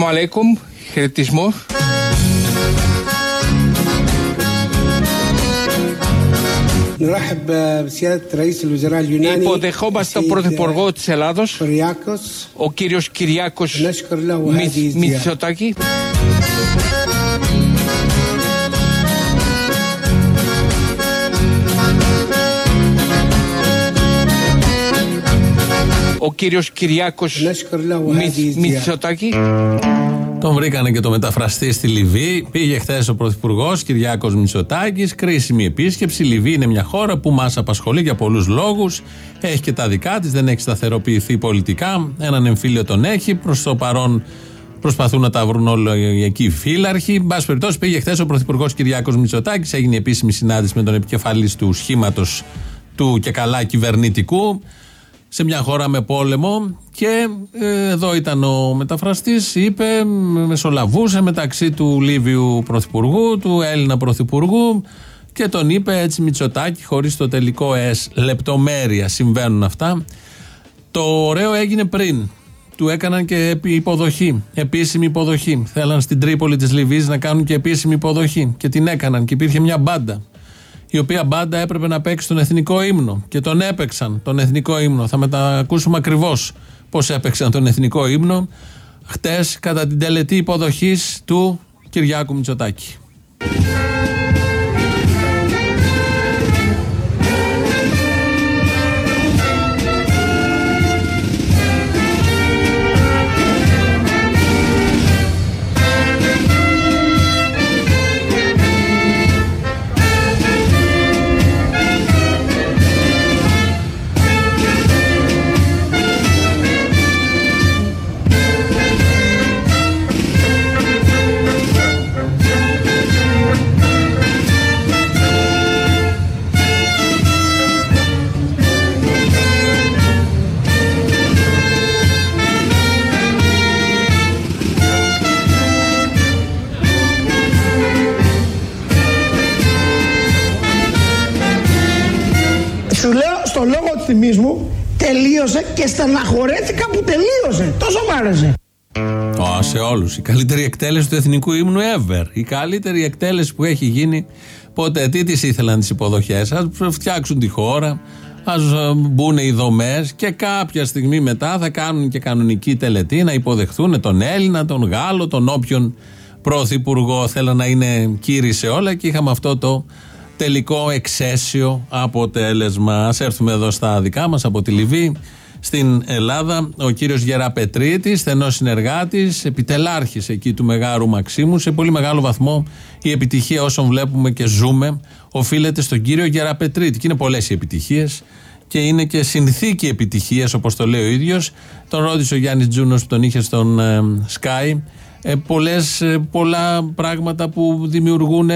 Ασαλάμου αλέικουμ, χαιρετισμός. Υποδεχόμαστε τον Πρωθυπουργό της Ελλάδος, ο κύριος Κυριάκος Μητσοτάκη. Ο κύριος Κυριάκος Μητσοτάκη. Τον βρήκανε και το μεταφραστή στη Λιβύη. Πήγε χθες ο Πρωθυπουργός Κυριάκος Μητσοτάκης. Κρίσιμη επίσκεψη. Η Λιβύη είναι μια χώρα που μας απασχολεί για πολλούς λόγους. Έχει και τα δικά της, δεν έχει σταθεροποιηθεί πολιτικά. Έναν εμφύλιο τον έχει. Προς το παρόν προσπαθούν να τα βρουν όλοι εκεί οι φύλαρχοι. Εν πάση περιπτώσει, πήγε χθες ο Πρωθυπουργός Κυριάκος Μητσοτάκης. Έγινε επίσημη συνάντηση με τον επικεφαλής του σχήματος του και καλά κυβερνητικού σε μια χώρα με πόλεμο και ε, εδώ ήταν ο μεταφραστής είπε, μεσολαβούσε μεταξύ του Λίβιου Πρωθυπουργού, του Έλληνα Πρωθυπουργού και τον είπε έτσι Μητσοτάκη χωρίς το τελικό S λεπτομέρεια συμβαίνουν αυτά. Το ωραίο έγινε πριν. Του έκαναν και υποδοχή, επίσημη υποδοχή. Θέλαν στην Τρίπολη της Λιβύης να κάνουν και επίσημη υποδοχή και την έκαναν και υπήρχε μια μπάντα η οποία μπάντα έπρεπε να παίξει τον εθνικό ύμνο και τον έπαιξαν τον εθνικό ύμνο. Θα μετακούσουμε ακριβώς πώς έπαιξαν τον εθνικό ύμνο χτες κατά την τελετή υποδοχής του Κυριάκου Μητσοτάκη. Μου τελείωσε και στεναχωρέθηκα που τελείωσε. Τόσο μ' άρεσε. Oh, σε όλους. Η καλύτερη εκτέλεση του εθνικού ύμνου ever. Η καλύτερη εκτέλεση που έχει γίνει ποτέ. Τι τι ήθελαν τις υποδοχές; Α φτιάξουν τη χώρα, ας ε, μπουν οι δομές και κάποια στιγμή μετά θα κάνουν και κανονική τελετή να υποδεχθούν τον Έλληνα, τον Γάλλο, τον όποιον πρωθυπουργό. Θέλαν να είναι κύριοι σε όλα και είχαμε αυτό το τελικό εξαίσιο αποτέλεσμα. Α έρθουμε εδώ στα δικά μας από τη Λιβύη. Στην Ελλάδα, ο κύριος Γεραπετρίτης, στενός συνεργάτης, επιτελάρχης εκεί του Μεγάρου Μαξίμου. Σε πολύ μεγάλο βαθμό η επιτυχία όσων βλέπουμε και ζούμε οφείλεται στον κύριο Γεραπετρίτη. Και είναι πολλές οι επιτυχίες και είναι και συνθήκη επιτυχίας, όπως το λέει ο ίδιος. Τον ρώτησε ο Γιάννης Τζούνος που τον είχε στον ε, Sky ε, πολλές, ε, πολλά πράγματα που δημιουργούν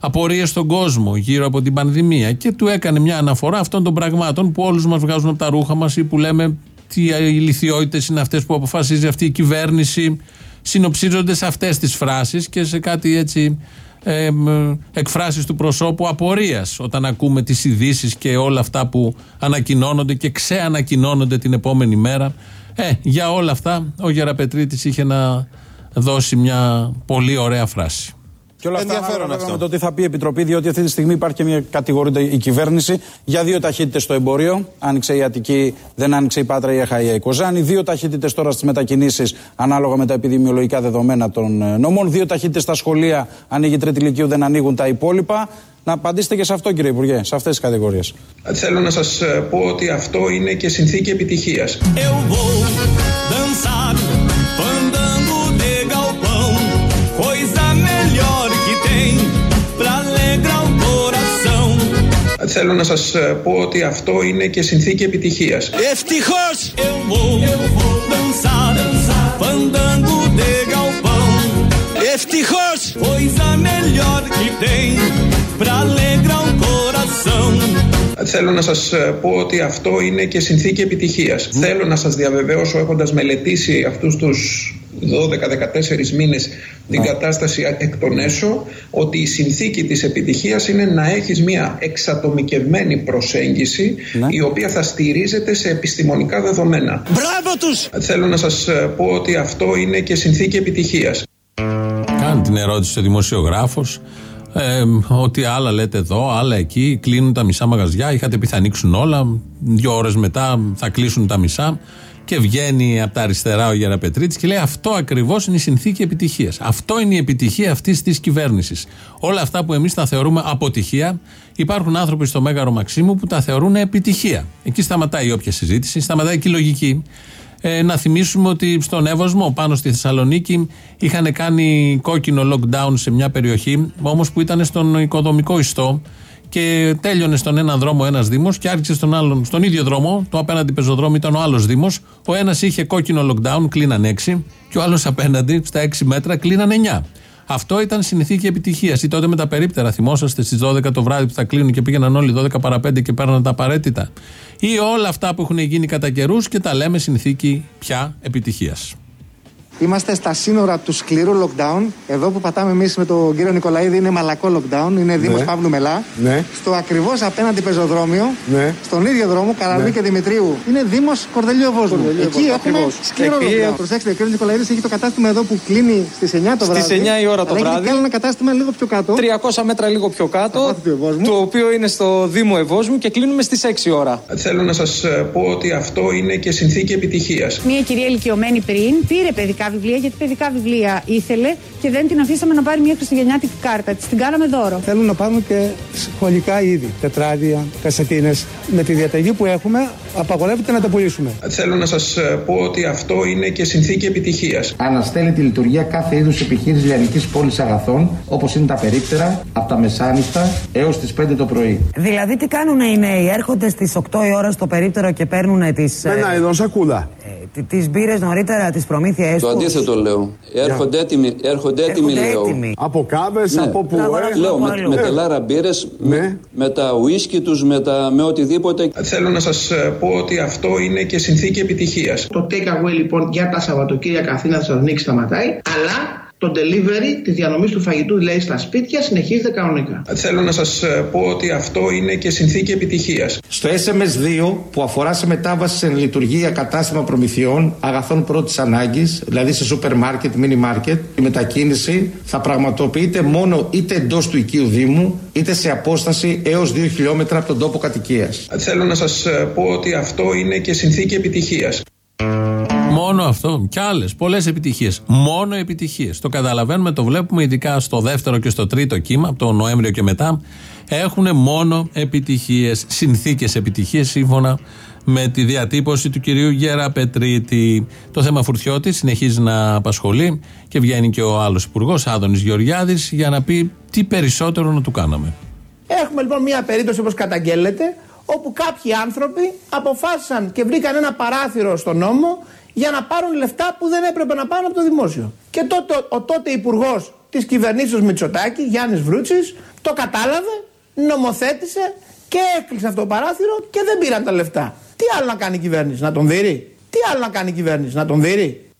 απορίες στον κόσμο γύρω από την πανδημία και του έκανε μια αναφορά αυτών των πραγμάτων που όλους μας βγάζουν από τα ρούχα μας ή που λέμε τι ηλικιότητες είναι αυτές που αποφασίζει αυτή η κυβέρνηση. Συνοψίζονται σε αυτές τις φράσεις και σε κάτι έτσι ε, εκφράσεις του προσώπου απορίας όταν ακούμε τις ειδήσεις και όλα αυτά που ανακοινώνονται και ξεανακοινώνονται την επόμενη μέρα. Ε, για όλα αυτά ο Γεραπετρίτης είχε να δώσει μια πολύ ωραία φράση. Και όλα αυτά ενδιαφέρον αυτό. Με το τι θα πει η Επιτροπή, διότι αυτή τη στιγμή υπάρχει και μια κατηγορία η κυβέρνηση για δύο ταχύτητες στο εμπόριο. Άνοιξε η Αττική, δεν άνοιξε η Πάτρα, η Αχαία, η Κοζάνη. Δύο ταχύτητες τώρα στις μετακινήσεις, ανάλογα με τα επιδημιολογικά δεδομένα των ε, νόμων. Δύο ταχύτητες στα σχολεία, ανοίγει η τρίτη ηλικίου, δεν ανοίγουν τα υπόλοιπα. Να απαντήσετε και σε αυτό, κύριε Υπουργέ, σε αυτές τις κατηγορίες. Θέλω να σας ε, πω ότι αυτό είναι και συνθήκη επιτυχίας. Θέλω να σας ε, πω ότι αυτό είναι και συνθήκη επιτυχίας. Ευτυχώς! Ευτυχώς! Θέλω να σας ε, πω ότι αυτό είναι και συνθήκη επιτυχίας. Θέλω να σας διαβεβαίωσω έχοντας μελετήσει αυτούς τους 12-14 μήνες την κατάσταση εκ των έσω ότι η συνθήκη της επιτυχίας είναι να έχεις μια εξατομικευμένη προσέγγιση ναι. η οποία θα στηρίζεται σε επιστημονικά δεδομένα. Μπράβο τους! Θέλω να σας πω ότι αυτό είναι και συνθήκη επιτυχίας. Κάνει την ερώτηση ο δημοσιογράφος ε, ότι άλλα λέτε εδώ, άλλα εκεί, κλείνουν τα μισά μαγαζιά. Είχατε πει θα ανοίξουν όλα. Δύο ώρες μετά θα κλείσουν τα μισά. Και βγαίνει από τα αριστερά ο Γεραπετρίτη και λέει: Αυτό ακριβώς είναι η συνθήκη επιτυχίας. Αυτό είναι η επιτυχία αυτής της κυβέρνησης. Όλα αυτά που εμείς τα θεωρούμε αποτυχία, υπάρχουν άνθρωποι στο Μέγαρο Μαξίμου που τα θεωρούν επιτυχία. Εκεί σταματάει όποια συζήτηση, σταματάει και η λογική. Ε, να θυμίσουμε ότι στον Εύωσμο, πάνω στη Θεσσαλονίκη, είχαν κάνει κόκκινο lockdown σε μια περιοχή, όμως που ήταν στον οικοδομικό ιστό και τέλειωνε στον ένα δρόμο ένας Δήμος και άρχισε στον άλλον, στον ίδιο δρόμο, το απέναντι πεζοδρόμο ήταν ο άλλος Δήμος. Ο ένας είχε κόκκινο lockdown, κλείναν 6, και ο άλλος απέναντι, στα 6 μέτρα, κλείναν 9. Αυτό ήταν συνθήκη επιτυχίας. Ή τότε με τα περίπτερα, θυμόσαστε στις 12 το βράδυ που θα κλείνουν και πήγαιναν όλοι 12 παρα 5 και παίρναν τα απαραίτητα. Ή όλα αυτά που έχουν γίνει κατά καιρούς και τα λέμε συνθήκη πια επιτυχίας. Είμαστε στα σύνορα του σκληρού lockdown. Εδώ που πατάμε εμείς με τον κύριο Νικολαίδη είναι μαλακό lockdown. Είναι Δήμος ναι. Παύλου Μελά. Ναι. Στο ακριβώς απέναντι πεζοδρόμιο, ναι. στον ίδιο δρόμο, Καραβί ναι. και Δημητρίου, είναι Δήμος Κορδελίου Βόσμου. Εκεί έχουμε σκληρό lockdown. Προσέξτε, ο κύριος Νικολαίδης έχει το κατάστημα εδώ που κλείνει στις 9 το βράδυ. Στι 9 η ώρα το βράδυ. Έχει ένα κατάστημα λίγο πιο κάτω. 300 μέτρα λίγο πιο κάτω. Το οποίο είναι στο Δήμο Ευόσμου και κλείνουμε στις 6 ώρα. Θέλω να σας πω ότι αυτό είναι και συνθήκη επιτυχίας. Μια κυρία ηλικιωμένη πριν πήρε παιδικά βιβλία γιατί παιδικά βιβλία ήθελε και δεν την αφήσαμε να πάρει μια χριστουγεννιάτικη κάρτα. Της την κάναμε δώρο. Θέλουν να πάρουν και σχολικά είδη, τετράδια, κασετίνες. Με τη διαταγή που έχουμε, απαγορεύεται να τα πουλήσουμε. Θέλω να σας πω ότι αυτό είναι και συνθήκη επιτυχίας. Αναστέλει τη λειτουργία κάθε είδους επιχείρησης λιανικής πόλης αγαθών, όπως είναι τα περίπτερα, από τα μεσάνυχτα έως τις 5 το πρωί. Δηλαδή, τι κάνουν οι νέοι, έρχονται στις 8 η ώρα στο περίπτερο και παίρνουν τις. Με ένα ειδό σακούλα. Ε, τι μπύρες νωρίτερα, τις προμήθειές τους; Το αντίθετο λέω. Έρχονται έτοιμοι, έρχονται έτοιμοι λέω. Από κάβες, ναι. από που. Λέω με, με τελάρα μπύρες, ναι. με, τα ουίσκι τους, με, με οτιδήποτε. Θέλω να σας πω ότι αυτό είναι και συνθήκη επιτυχίας. Το take away λοιπόν για τα Σαββατοκύριακα Αθήνα Θεσσαλονίκη σταματάει, αλλά το delivery τη διανομή του φαγητού, δηλαδή στα σπίτια, συνεχίζεται κανονικά. Θέλω να σας πω ότι αυτό είναι και συνθήκη επιτυχίας. Στο SMS2 που αφορά σε μετάβαση σε λειτουργία κατάστημα προμηθειών αγαθών πρώτης ανάγκης, δηλαδή σε σούπερ μάρκετ, μίνι μάρκετ, η μετακίνηση θα πραγματοποιείται μόνο είτε εντός του οικείου Δήμου, είτε σε απόσταση έως 2 χιλιόμετρα από τον τόπο κατοικίας. Θέλω να σας πω ότι αυτό είναι και συνθήκη επιτυχίας. Μόνο αυτό. Κι άλλες. Πολλές επιτυχίες. Μόνο επιτυχίες. Το καταλαβαίνουμε, το βλέπουμε ειδικά στο δεύτερο και στο τρίτο κύμα, από τον Νοέμβριο και μετά. Έχουν μόνο επιτυχίες. Συνθήκες επιτυχίες σύμφωνα με τη διατύπωση του κυρίου Γέρα Πετρίτη. Το θέμα Φουρτιώτης συνεχίζει να απασχολεί και βγαίνει και ο άλλος υπουργός, Άδωνης Γεωργιάδης, για να πει τι περισσότερο να του κάναμε. Έχουμε λοιπόν μια περίπτωση όπως καταγγέλλεται, όπου κάποιοι άνθρωποι αποφάσισαν και βρήκαν ένα παράθυρο στον νόμο για να πάρουν λεφτά που δεν έπρεπε να πάρουν από το δημόσιο. Και τότε ο τότε υπουργός της κυβερνήσεως Μητσοτάκη, Γιάννης Βρούτσης, το κατάλαβε, νομοθέτησε και έκλεισε αυτό το παράθυρο και δεν πήραν τα λεφτά. Τι άλλο να κάνει η κυβέρνηση, να τον δει. Τι άλλο να κάνει η κυβέρνηση, να τον δει.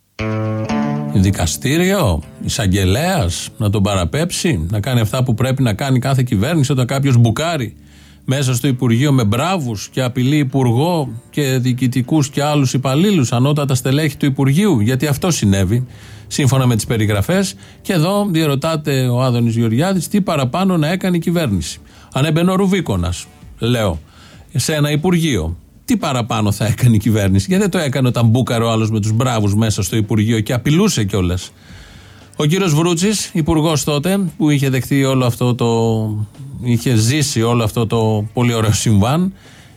Δικαστήριο, εισαγγελέας, να τον παραπέψει, να κάνει αυτά που πρέπει να κάνει κάθε κυβέρνηση όταν κάποιος μπουκάρει μέσα στο Υπουργείο με μπράβους και απειλεί Υπουργό και διοικητικούς και άλλους υπαλλήλους, ανώτατα στελέχη του Υπουργείου, γιατί αυτό συνέβη σύμφωνα με τις περιγραφές. Και εδώ διαρωτάται ο Άδωνης Γεωργιάδης τι παραπάνω να έκανε η κυβέρνηση. Αν έμπαινε ο Ρουβίκονας, λέω, σε ένα Υπουργείο, τι παραπάνω θα έκανε η κυβέρνηση; Γιατί δεν το έκανε όταν μπούκαρε ο άλλος με τους μπράβους μέσα στο Υπουργείο και απειλούσε κιόλας. Ο κύριος Βρούτσης, υπουργός τότε, που είχε δεχτεί όλο αυτό το είχε ζήσει όλο αυτό το πολύ ωραίο συμβάν.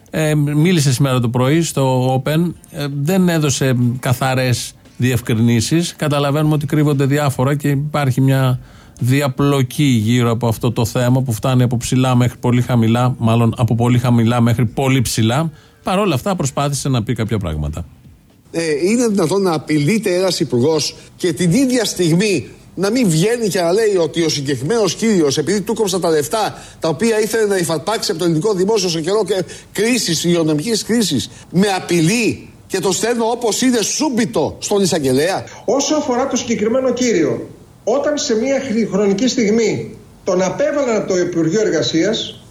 Ε, μίλησε σήμερα το πρωί στο Open. Ε, δεν έδωσε καθαρές διευκρινήσεις. Καταλαβαίνουμε ότι κρύβονται διάφορα και υπάρχει μια διαπλοκή γύρω από αυτό το θέμα που φτάνει από ψηλά μέχρι πολύ χαμηλά, μάλλον από πολύ χαμηλά μέχρι πολύ ψηλά. Παρ' όλα αυτά προσπάθησε να πει κάποια πράγματα. Ε, είναι δυνατόν να απειλείται ένας υπουργός και την ίδια στιγμή να μην βγαίνει και να λέει ότι ο συγκεκριμένος κύριος, επειδή του κόψα τα λεφτά τα οποία ήθελε να υφαρπάξει από το ελληνικό δημόσιο σε καιρό και κρίσης, υγειονομικής κρίσης, με απειλεί και το στέλνω όπως είναι σούμπιτο στον εισαγγελέα. Όσο αφορά το συγκεκριμένο κύριο, όταν σε μια χρονική στιγμή τον απέβαλαν από το Υπουργείο Εργασίας,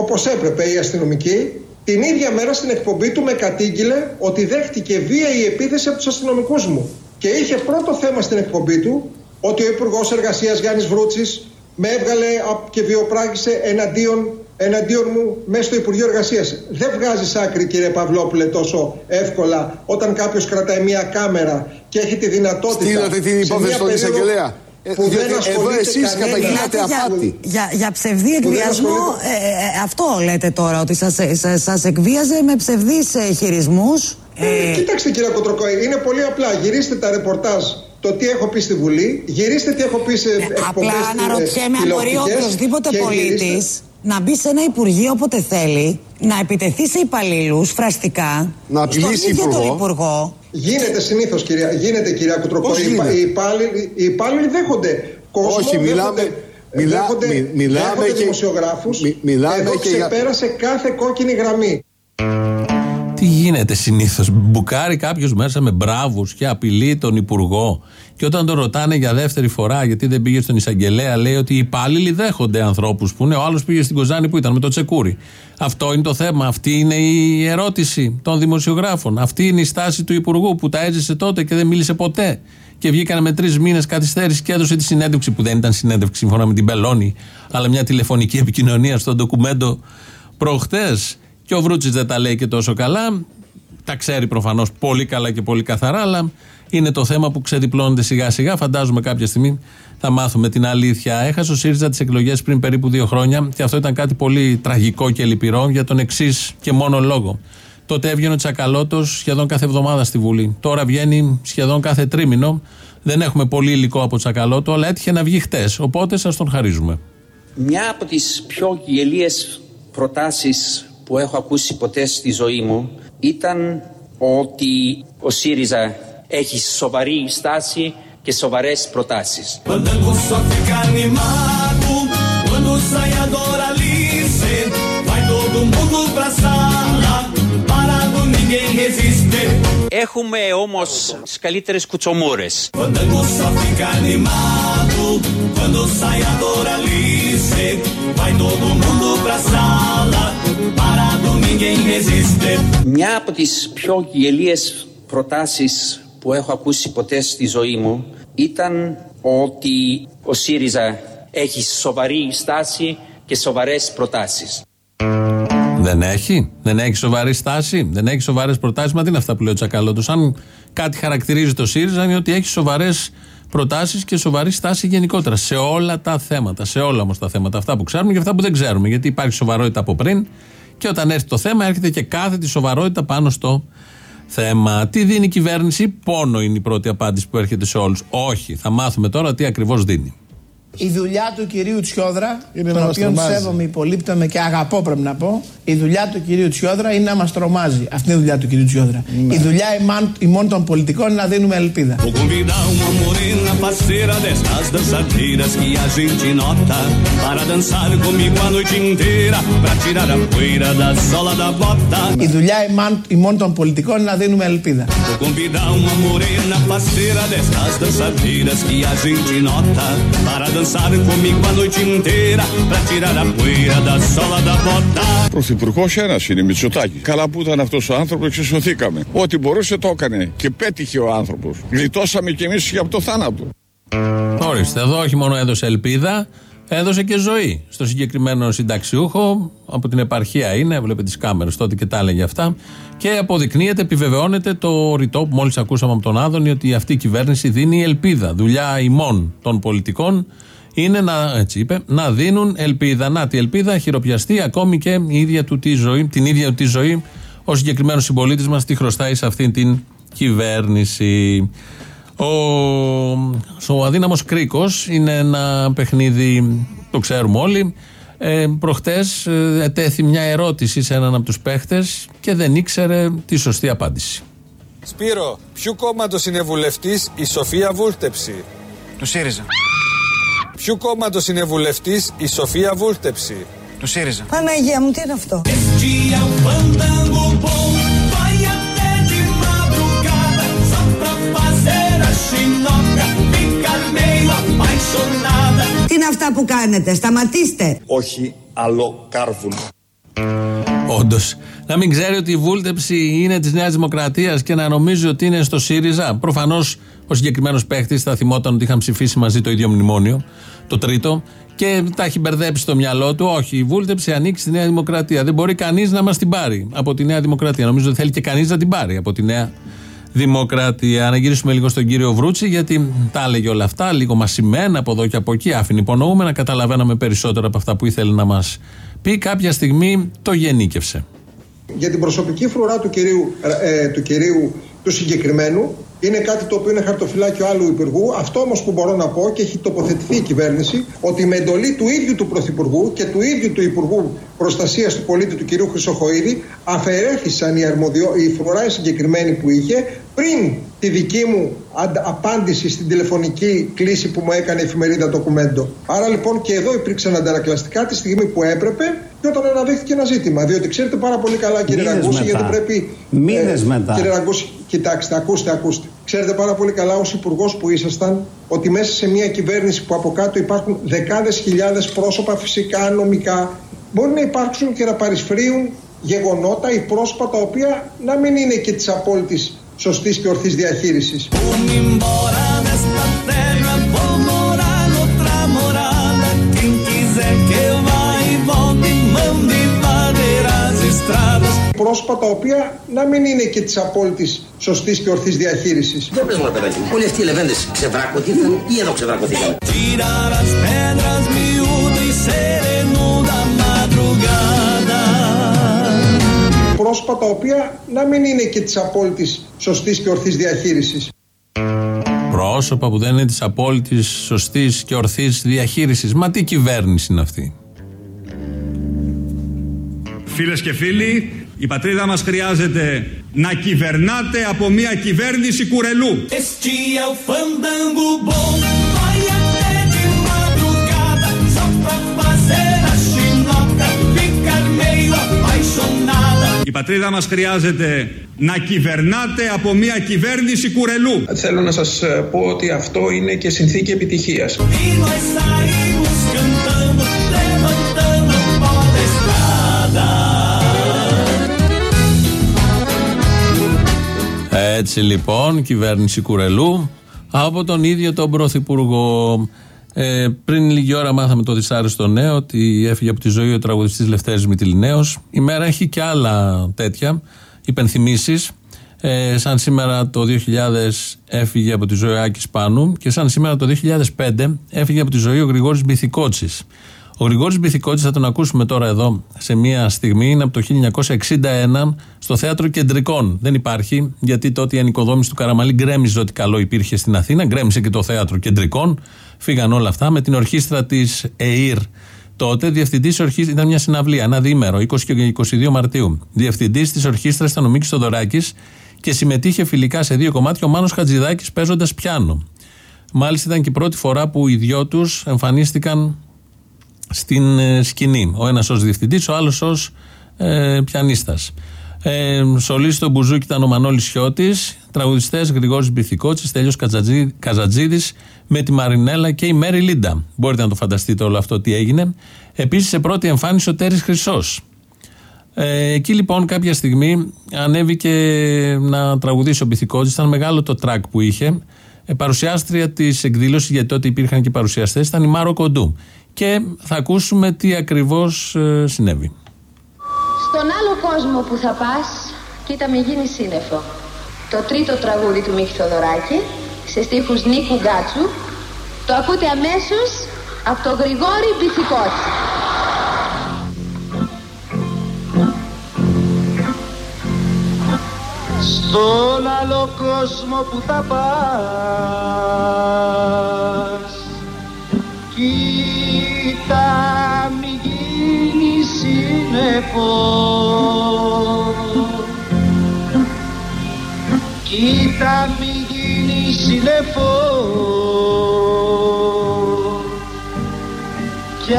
όπως έπρεπε οι αστυνομικοί, την ίδια μέρα στην εκπομπή του με κατήγγειλε ότι δέχτηκε βία η επίθεση από τους αστυνομικούς μου. Και είχε πρώτο θέμα στην εκπομπή του ότι ο Υπουργός Εργασίας Γιάννης Βρούτσης με έβγαλε και βιοπράγησε εναντίον, εναντίον μου μέσα στο Υπουργείο Εργασίας. Δεν βγάζεις άκρη, κύριε Παυλόπουλε, τόσο εύκολα όταν κάποιος κρατάει μια κάμερα και έχει τη δυνατότητα. Στείλατε την υπόθεση στον εισαγγελέα. Ε, που δεν εδώ εσείς καταγγείλατε απάτη. Για, για ψευδή εκβιασμό, ε, ε, αυτό λέτε τώρα, ότι σας εκβίαζε με ψευδείς χειρισμούς. Ε, κοιτάξτε κύριε Κοτροκόη, είναι πολύ απλά. Γυρίστε τα ρεπορτάζ το τι έχω πει στη Βουλή, γυρίστε τι έχω πει σε εκπομπές Απλά αναρωτιέμαι αν μπορεί οποιοδήποτε πολίτης να μπει σε ένα υπουργείο όποτε θέλει, να επιτεθεί σε υπαλλήλους φραστικά, να απειλήσει τον υπουργό. Γίνεται συνήθως, κυρία, γίνεται, κυρία Κουτροκόρη. Οι, υπάλληλοι, οι υπάλληλοι δέχονται κόσμο. Όχι, μιλάμε. Μιλά, δέχονται, μι, μιλάμε δέχονται και, δημοσιογράφους. Μι, μιλάμε Εδώ και ξεπέρασε κάθε κόκκινη γραμμή. Τι γίνεται συνήθως; Μπουκάρει κάποιος μέσα με μπράβους και απειλεί τον Υπουργό. Και όταν τον ρωτάνε για δεύτερη φορά γιατί δεν πήγε στον Ισαγγελέα, λέει ότι οι υπάλληλοι δέχονται ανθρώπους που είναι. Ο άλλος πήγε στην Κοζάνη που ήταν με το τσεκούρι. Αυτό είναι το θέμα. Αυτή είναι η ερώτηση των δημοσιογράφων. Αυτή είναι η στάση του Υπουργού που τα έζησε τότε και δεν μίλησε ποτέ. Και βγήκαν με τρεις μήνες καθυστέρησης και έδωσε τη συνέντευξη που δεν ήταν συνέντευξη σύμφωνα με την Πελώνη, αλλά μια τηλεφωνική επικοινωνία στο ντοκουμέντο προχτές. Και ο Βρούτσης δεν τα λέει και τόσο καλά. Τα ξέρει προφανώς πολύ καλά και πολύ καθαρά, αλλά είναι το θέμα που ξεδιπλώνεται σιγά σιγά. Φαντάζομαι κάποια στιγμή θα μάθουμε την αλήθεια. Έχασε ο ΣΥΡΙΖΑ τις εκλογές πριν περίπου δύο χρόνια και αυτό ήταν κάτι πολύ τραγικό και λυπηρό για τον εξής και μόνο λόγο. Τότε έβγαινε ο Τσακαλώτος σχεδόν κάθε εβδομάδα στη Βουλή. Τώρα βγαίνει σχεδόν κάθε τρίμηνο. Δεν έχουμε πολύ υλικό από Τσακαλώτο, αλλά έτυχε να βγει χτες. Οπότε σας τον χαρίζουμε. Μια από τις πιο γελίες προτάσεις που έχω ακούσει ποτέ στη ζωή μου ήταν ότι ο ΣΥΡΙΖΑ έχει σοβαρή στάση και σοβαρές προτάσεις. Έχουμε όμως τις καλύτερες κουτσομούρες. Μια από τις πιο γελίες προτάσεις που έχω ακούσει ποτέ στη ζωή μου ήταν ότι ο ΣΥΡΙΖΑ έχει σοβαρή στάση και σοβαρές προτάσεις. Δεν έχει; Δεν έχει σοβαρή στάση; Δεν έχει σοβαρές προτάσεις; Μα τι είναι αυτά που λέει ο Τσακαλώτος; Αν κάτι χαρακτηρίζει το ΣΥΡΙΖΑ είναι ότι έχει σοβαρές προτάσεις και σοβαρή στάση γενικότερα. Σε όλα τα θέματα. Σε όλα όμως τα θέματα. Αυτά που ξέρουμε και αυτά που δεν ξέρουμε. Γιατί υπάρχει σοβαρότητα από πριν και όταν έρθει το θέμα έρχεται και κάθε τη σοβαρότητα πάνω στο θέμα. Τι δίνει η κυβέρνηση, πόνο είναι η πρώτη απάντηση που έρχεται σε όλους. Όχι. Θα μάθουμε τώρα τι ακριβώς δίνει. Η δουλειά του κυρίου Τσιόδρα, είναι τον οποίο σέβομαι, υπολείπτομαι και αγαπώ πρέπει να πω, η δουλειά του κυρίου Τσιόδρα είναι να μας τρομάζει. Αυτή είναι η δουλειά του κυρίου Τσιόδρα. Ναι. Η δουλειά ημών των πολιτικών είναι να δίνουμε ελπίδα. Η δουλειά ημών των πολιτικών είναι να δίνουμε ελπίδα. Dançar comigo a noite inteira pra tirar a poeira da sola da bota. Πρωθυπουργός ένας είναι, Μητσοτάκη. Καλά που ήταν αυτός ο άνθρωπος, εξισωθήκαμε. Ό,τι μπορούσε το έκανε και πέτυχε ο άνθρωπος. Γλιτώσαμε κι εμείς και από το θάνατο. Ορίστε, εδώ όχι μόνο έδωσε ελπίδα, έδωσε και ζωή στο συγκεκριμένο συνταξιούχο. Από την επαρχία είναι, βλέπετε τις κάμερες τότε και τα έλεγε αυτά. Και αποδεικνύεται, επιβεβαιώνεται το ρητό που μόλις ακούσαμε από τον Άδωνη ότι αυτή η κυβέρνηση δίνει ελπίδα. Δουλειά ημών των πολιτικών είναι να, έτσι είπε, να δίνουν ελπίδα. Να, τη ελπίδα χειροπιαστεί ακόμη και η ίδια του τη ζωή, την ίδια του τη ζωή ο συγκεκριμένος συμπολίτης μας τη χρωστάει σε αυτήν την κυβέρνηση. Ο, ο αδύναμο κρίκο είναι ένα παιχνίδι, το ξέρουμε όλοι. Ε, προχτές ε, ετέθη μια ερώτηση σε έναν από τους παίχτες και δεν ήξερε τη σωστή απάντηση. Σπύρο, ποιο κόμματος είναι βουλευτής η Σοφία Βούλτεψη. Του ΣΥΡΙΖΑ. Ποιο κόμματο είναι βουλευτή η Σοφία Βούλτεψη. Του ΣΥΡΙΖΑ. Παναγία μου, τι είναι αυτό. Αυτά που κάνετε. Σταματήστε. Όχι άλλο κάρβουν. Όντως. Να μην ξέρει ότι η βούλτεψη είναι της Νέας Δημοκρατίας και να νομίζει ότι είναι στο ΣΥΡΙΖΑ. Προφανώς ο συγκεκριμένος παίχτης θα θυμόταν ότι είχαν ψηφίσει μαζί το ίδιο μνημόνιο, το τρίτο, και τα έχει μπερδέψει στο μυαλό του. Όχι, η βούλτεψη ανήκει στη Νέα Δημοκρατία. Δεν μπορεί κανείς να μας την πάρει από τη Νέα Δημοκρατία. Νομίζω ότι θέλει και κανείς να την πάρει από τη Νέα Δημοκρατία. Να γυρίσουμε λίγο στον κύριο Βρούτσι, γιατί τα έλεγε όλα αυτά, λίγο μασημένα από εδώ και από εκεί. Άφηνη υπονοούμε να καταλαβαίναμε περισσότερο από αυτά που ήθελε να μας πει. Κάποια στιγμή το γενίκευσε. Για την προσωπική φρουρά του κυρίου, ε, του κυρίου του συγκεκριμένου, είναι κάτι το οποίο είναι χαρτοφυλάκιο άλλου υπουργού. Αυτό όμως που μπορώ να πω και έχει τοποθετηθεί η κυβέρνηση, ότι με εντολή του ίδιου του Πρωθυπουργού και του ίδιου του Υπουργού Προστασίας του Πολίτη του κ. Χρυσοχοίδη, αφαιρέθησαν οι, αρμοδιο... οι φρουρά συγκεκριμένοι που είχε πριν τη δική μου απάντηση στην τηλεφωνική κλίση που μου έκανε η εφημερίδα Ντοκουμέντο. Άρα λοιπόν και εδώ υπήρξαν αντανακλαστικά τη στιγμή που έπρεπε και όταν αναδείχθηκε ένα ζήτημα. Διότι ξέρετε πάρα πολύ καλά κύριε Ραγκούση, γιατί πρέπει. Μήνες ε, μετά. Κύριε Ραγκούση, κοιτάξτε, ακούστε, ακούστε. Ξέρετε πάρα πολύ καλά ως υπουργός που ήσασταν ότι μέσα σε μια κυβέρνηση που από κάτω υπάρχουν δεκάδες χιλιάδες πρόσωπα φυσικά νομικά μπορεί να υπάρξουν και να παρισφρίουν γεγονότα ή πρόσωπα τα οποία να μην είναι και της απόλυτης σωστής και ορθής διαχείρισης. Πρόσωπα τα οποία να μην είναι και της απόλυτης σωστής και ορθής διαχείρισης. Δεν πες μου, παιδάκι, όλοι αυτοί οι λεβέντες ξεβράκωτηκαν ή εδώ ξεβράκωτηκαν πρόσωπα τα οποία να μην είναι και της απόλυτης σωστής και ορθής διαχείρισης. Πρόσωπα που δεν είναι της απόλυτης σωστής και ορθής διαχείρισης. Μα τι κυβέρνηση είναι αυτή; Φίλες και φίλοι, η πατρίδα μας χρειάζεται να κυβερνάτε από μια κυβέρνηση κουρελού. Η πατρίδα μας χρειάζεται να κυβερνάτε από μια κυβέρνηση κουρελού. Θέλω να σας ε, πω ότι αυτό είναι και συνθήκη επιτυχίας. Έτσι λοιπόν, κυβέρνηση Κουρελού από τον ίδιο τον Πρωθυπουργό. Ε, πριν λίγη ώρα μάθαμε το δυσάρεστο νέο ότι έφυγε από τη ζωή ο τραγουδιστής Λευτέρης Μητυλινέος. Η μέρα έχει και άλλα τέτοια υπενθυμίσεις. Ε, σαν σήμερα το 2000 έφυγε από τη ζωή ο Άκης Πάνου και σαν σήμερα το 2005 έφυγε από τη ζωή ο Γρηγόρης Μπιθικότσης. Ο Γρηγόρης Μπιθικότσης θα τον ακούσουμε τώρα εδώ σε μια στιγμή είναι από το 1961 στο θέατρο Κεντρικών. Δεν υπάρχει γιατί τότε η ανοικοδόμηση του Καραμαλή γκρέμιζε ότι καλό υπήρχε στην Αθήνα, γκρέμισε και το θέατρο Κεντρικών. Φύγαν όλα αυτά με την ορχήστρα της ΕΙΡ. Τότε διευθυντής ορχήστρα ήταν μια συναυλία, ένα διήμερο, 20 και 22 Μαρτίου. Διευθυντής της ορχήστρας ήταν ο Μίκης Στοδωράκη και συμμετείχε φιλικά σε δύο κομμάτια ο Μάνος Χατζηδάκης παίζοντας πιάνο. Μάλιστα ήταν και η πρώτη φορά που οι δυο τους εμφανίστηκαν στην ε, σκηνή. Ο ένας ως διευθυντής, ο άλλος ως ε, πιανίστας. Ε, Σολίστο Μπουζούκι ήταν ο Μανώλης Χιώτη, τραγουδιστές Γρηγόρης Μπιθικότσης, Τέλειο Καζατζίδης με τη Μαρινέλα και η Μέρι Λίντα. Μπορείτε να το φανταστείτε όλο αυτό τι έγινε. Επίσης σε πρώτη εμφάνιση ο Τέρι Χρυσός. Ε, εκεί λοιπόν κάποια στιγμή ανέβηκε να τραγουδήσει ο Μπιθικότσης. Ήταν μεγάλο το τρακ που είχε. Ε, παρουσιάστρια της εκδήλωσης, γιατί τότε υπήρχαν και παρουσιαστές, ήταν η Μάρο Κοντού. Και θα ακούσουμε τι ακριβώς ε, συνέβη. Στον άλλο κόσμο που θα πας, κοίτα με γίνει σύννεφο. Το τρίτο τραγούδι του Μίχη Θοδωράκη, σε στίχους Νίκου Γκάτσου, το ακούτε αμέσως από το Γρηγόρη Μπιθικότσι. Στον άλλο κόσμο που θα πας, κοίτα σύννεφο Κοίτα μη γίνει σύννεφο κι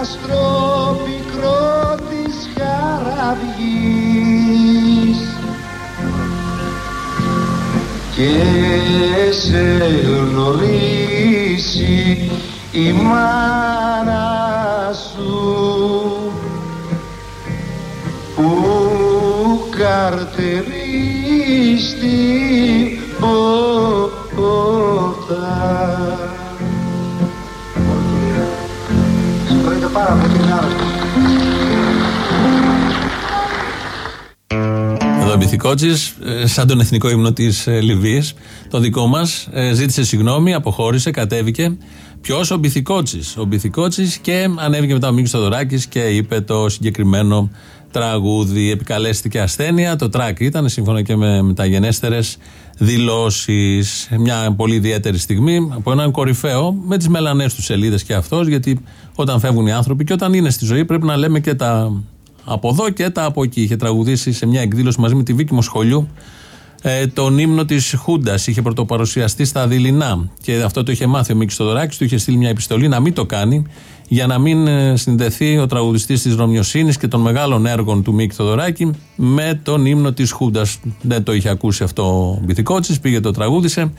άστρο πικρό της χαραυγής. Και σε γνωρίσει η μάνα σου που καρτερεί στη πόρτα. Συγχωρείτε πάρα πολύ, Εδώ ο Μπιθικότση, σαν τον εθνικό ύμνο της Λιβύης, το δικό μας, ζήτησε συγγνώμη, αποχώρησε, κατέβηκε. Ποιος, ο Μπιθικότση. Ο Μπιθικότση και ανέβηκε μετά ο Μίκη Θοδωράκη και είπε το συγκεκριμένο τραγούδι. Επικαλέστηκε ασθένεια. Το τρακ ήταν σύμφωνα και με μεταγενέστερε δηλώσεις. Μια πολύ ιδιαίτερη στιγμή από έναν κορυφαίο με τις μελανές τους σελίδες και αυτός, γιατί όταν φεύγουν οι άνθρωποι και όταν είναι στη ζωή πρέπει να λέμε και τα από εδώ και τα από εκεί. Είχε τραγουδήσει σε μια εκδήλωση μαζί με τη Βίκη Μοσχολιού ε, τον ύμνο της Χούντας. Είχε πρωτοπαρουσιαστεί στα Δειλινά. Και αυτό το είχε μάθει ο Μίκης Στοδωράκη. Του είχε στείλει μια επιστολή να μην το κάνει, για να μην ε, συνδεθεί ο τραγουδιστής της Ρωμιοσύνης και των μεγάλων έργων του Μίκη Θοδωράκη με τον ύμνο της Χούντας. Δεν το είχε ακούσει αυτό ο Μπιθικότσης, πήγε το τραγούδισε.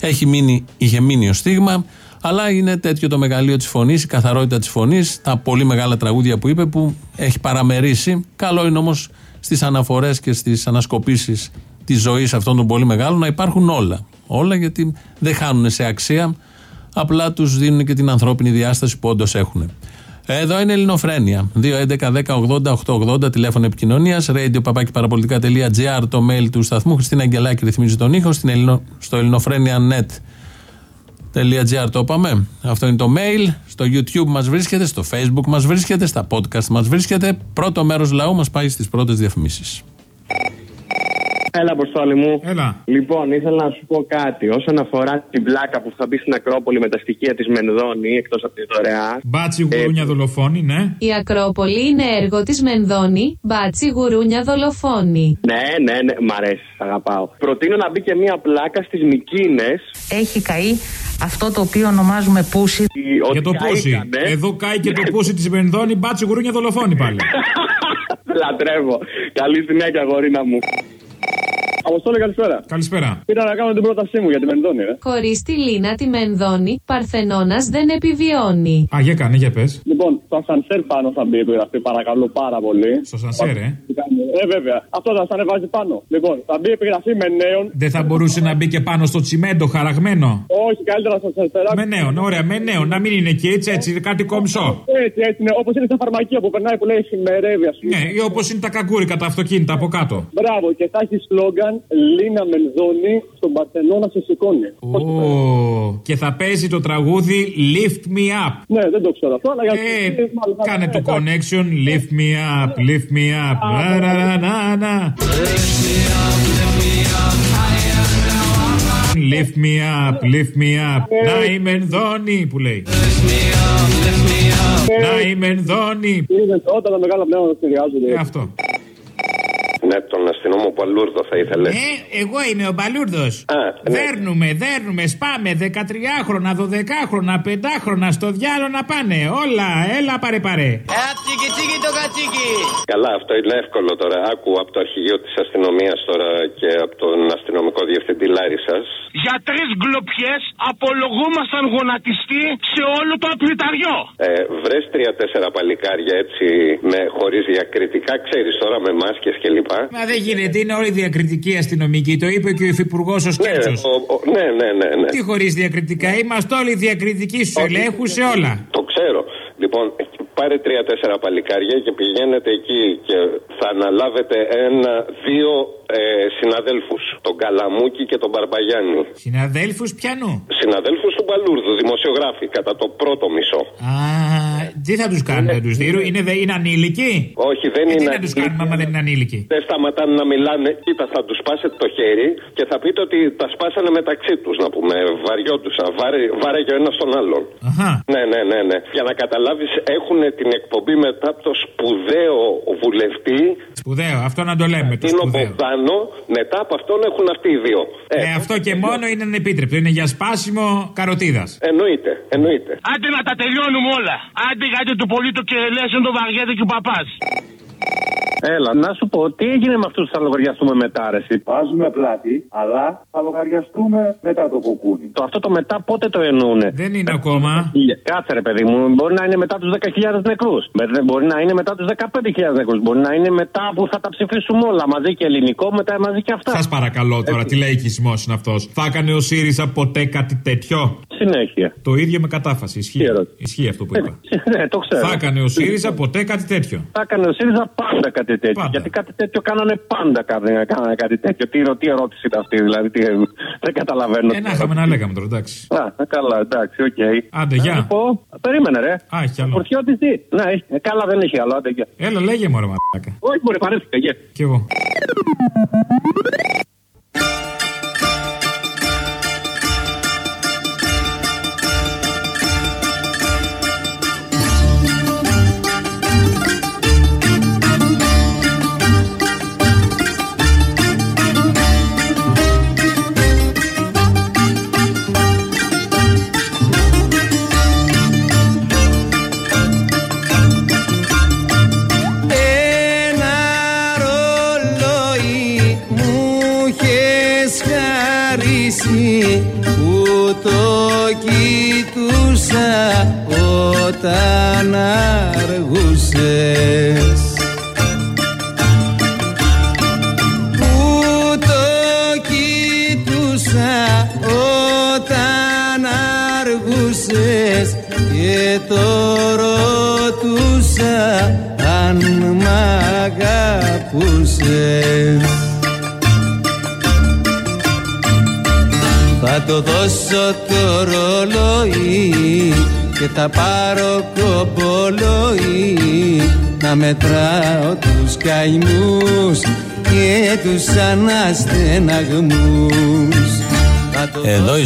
Έχει μείνει, είχε μείνει ο στίγμα. Αλλά είναι τέτοιο το μεγαλείο της φωνής, η καθαρότητα της φωνής, τα πολύ μεγάλα τραγούδια που είπε που έχει παραμερίσει. Καλό είναι όμως στις αναφορές και στις ανασκοπήσεις της ζωής αυτών των πολύ μεγάλων να υπάρχουν όλα. Όλα γιατί δεν χάνουν σε αξία, απλά τους δίνουν και την ανθρώπινη διάσταση που όντως έχουν. Εδώ είναι Ελληνοφρένια. 2.11.10.80.880 τηλέφωνο επικοινωνίας. Radio papakiparapolitica.gr το mail του σταθμού. Χριστίνα Αγγελάκη ρυθμίζει τον ήχο. Στην Ελληνο, στο ελληνοφρένια.net.gr το είπαμε. Αυτό είναι το mail. Στο YouTube μας βρίσκεται, στο Facebook μας βρίσκεται, στα podcast μας βρίσκεται. Πρώτο μέρος λαού μας πάει στις πρώτες διαφημίσεις. Έλα, Αποστόλη μου. Έλα. Λοιπόν, ήθελα να σου πω κάτι. Όσον αφορά την πλάκα που θα μπει στην Ακρόπολη με τα στοιχεία της Μενδώνη, εκτός από τη δωρεά. Μπάτσι γουρούνια δολοφόνη, ναι. Η Ακρόπολη είναι έργο της Μενδώνη. Μπάτσι γουρούνια δολοφόνη. Ναι, ναι, ναι, μ' αρέσει, αγαπάω. Προτείνω να μπει και μία πλάκα στις Μικίνες. Έχει καεί αυτό το οποίο ονομάζουμε πούσι. Για το πούσι. Εδώ κάει και το πούσι της Μενδώνη. Μπάτσι γουρούνια δολοφόνη πάλι. Λατρεύω. Καλή συνέχεια, αγορίνα μου. Αποστόλη, καλησπέρα. Καλησπέρα. Πήρα να κάνω την πρότασή μου για τη Μενδώνη, ρε. Χωρίς τη Λίνα τη Μενδώνη, Παρθενώνας δεν επιβιώνει. Α, για κάνε, για πες. Λοιπόν, το ασανσέρ πάνω θα μπει επιγραφή, παρακαλώ πάρα πολύ. Στο ασανσέρ, ε. Ε, βέβαια. Αυτό θα σας ανεβάζει πάνω. Λοιπόν, θα μπει επιγραφή με νέων. Δεν θα μπορούσε να μπει και πάνω στο τσιμέντο χαραγμένο. Όχι, καλύτερα σας περάσει. Με νέων, ωραία, με νέων. Να μην είναι εκεί έτσι, έτσι, κάτι κομψό. Έτσι, έτσι, ναι. Όπως είναι στα φαρμακεία που περνάει που λέει διημερεύει, ας πούμε. Ναι, ή όπως είναι τα καγκούρικα τα αυτοκίνητα από κάτω. Μπράβο, και θα έχει σλόγγαν Λίνα Μενδώνη στον Παρθενώνα σε σηκώνει. Oh. Και θα παίζει το τραγούδι Lift Me Up. Ναι, δεν το ξέρω αυτό, αλλά για ε, Κάνε το connection Lift Me Up, Lift Me Up. Lift me up, lift me up. Να είμαι ενδόνη που λέει. Να είμαι ενδόνη. Όταν τα μεγάλα πνεύματα συνεργάζονται. Ε, αυτό. Ναι, τον αστυνόμο Παλούρδο θα ήθελε. Ε, εγώ είμαι ο Παλούρδος. Ναι. Δέρνουμε, δέρνουμε, σπάμε 13χρονα, 12χρονα, 5χρονα στο διάλογο να πάνε. Όλα, έλα παρε παρε. Ατσίκι τσίκι το κατσίκι. Καλά, αυτό είναι εύκολο τώρα. Άκου από το αρχηγείο της αστυνομίας τώρα και από τον αστυνομικό διευθυντή Λάρισα. Για τρεις γκλοπιέ απολογούμασταν γονατιστή σε όλο το απληταριό. Ε, Βρες τρία-τέσσερα παλικάρια έτσι με χωρίς διακριτικά, ξέρεις τώρα με μάσκες κλπ. Μα δεν γίνεται, είναι όλοι διακριτικοί αστυνομικοί. Το είπε και ο υφυπουργός ο Σκέτσο. Ναι, ναι, ναι, ναι, ναι. Τι χωρίς διακριτικά, είμαστε όλοι διακριτικοί στου ελέγχου σε όλα. Το ξέρω. Λοιπόν, πάρε τρία-τέσσερα παλικάρια και πηγαίνετε εκεί και θα αναλάβετε ένα-δύο ε, συναδέλφους. Τον Καλαμούκη και τον Μπαρμπαγιάννη. Συναδέλφους πιανού. Συναδέλφους του Μπαλούρδου, δημοσιογράφοι, κατά το πρώτο μισό. Α, τι θα τους κάνουμε, τους δίνουν, είναι, είναι ανήλικοι; Όχι, δεν ε, είναι. Τι να τους κάνουμε, άμα δεν είναι ανήλικοι; Δεν σταματάνε να μιλάνε. Κοίτα, θα τους σπάσετε το χέρι και θα πείτε ότι τα σπάσανε μεταξύ τους, να πούμε. Βαριόντουσαν. Βάρε, βάρε και ο ένας τον άλλον. Αχα. Ναι, ναι, ναι, ναι. Για να καταλάβει, έχουν την εκπομπή μετά από το σπουδαίο βουλευτή. Σπουδαίο, αυτό να το λέμε. Το Είναι ο σπουδαίο. Μπογδάνο, μετά από αυτόν έχουν αυτοί οι δύο. Ε, αυτό και μόνο είναι ανεπίτρεπτο. Είναι για σπάσιμο καροτίδας. Εννοείται, εννοείται. Άντε να τα τελειώνουμε όλα. Άντε γιατί το πολύ το κερελέσιο το βαριέται και ο παπάς. Έλα, να σου πω, τι έγινε με αυτούς που θα λογαριαστούμε μετά, ρε, εσύ. Βάζουμε πλάτη, αλλά θα λογαριαστούμε μετά το κοκκούνι. Το αυτό το μετά πότε το εννοούνε; Δεν είναι ακόμα. Κάτσε, ρε παιδί μου, μπορεί να είναι μετά τους 10.000 νεκρούς. Μπορεί να είναι μετά τους 15.000 νεκρούς. Μπορεί να είναι μετά που θα τα ψηφίσουμε όλα μαζί και ελληνικό, μετά μαζί και αυτά. Σας παρακαλώ τώρα, τι λαϊκισμό είναι αυτός. Θα έκανε ο ΣΥΡΙΖΑ ποτέ κάτι τέτοιο; Συνέχεια. Το ίδιο με κατάφαση. Ισχύει, Ισχύει αυτό που είπα. ναι, το ξέρω. Θα έκανε ο ΣΥΡΙΖΑ ποτέ κάτι τέτοιο; Θα έκανε ο ΣΥΡΙΖΑ πάντα κάτι τέτοιο. Πάντα. Γιατί κάτι τέτοιο κάνανε πάντα κάνανε, κάνανε κάτι τέτοιο. Τι, ερω- τι ερώτηση ήταν αυτή, δηλαδή. Τι, δεν καταλαβαίνω. Ε, να είχαμε να λέγαμε τώρα, εντάξει. Α, καλά, εντάξει, οκ. Άντε, Να γεια. σου πω, περίμενε, ρε. Α, έχει άλλο. Φορτιώτη τι; Ναι, έχει. Ε, καλά, δεν έχει άλλο. Άντε, γεια. Έλα, λέγε μου, ρε μαλάκα. Όχι, μπορεί, βαρέθηκα, γεια. Κι εγώ.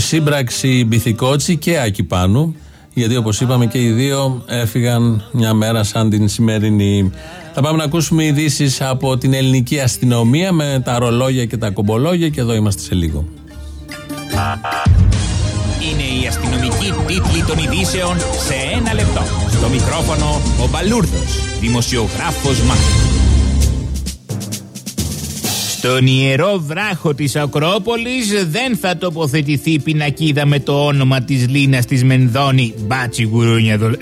Σύμπραξη Μπιθικότσι και Άκη Πάνου, γιατί όπως είπαμε και οι δύο έφυγαν μια μέρα σαν την σημερινή. Θα πάμε να ακούσουμε ειδήσεις από την ελληνική αστυνομία με τα ρολόγια και τα κομπολόγια και εδώ είμαστε σε λίγο. Είναι η αστυνομική τίτλη των ειδήσεων σε ένα λεπτό. Στο μικρόφωνο ο Μπαλούρδος, δημοσιογράφος Μάρκος. Στον ιερό βράχο της Ακρόπολης δεν θα τοποθετηθεί πινακίδα με το όνομα της Λίνας της Μενδώνη. Μπάτσι γουρούνια δολ...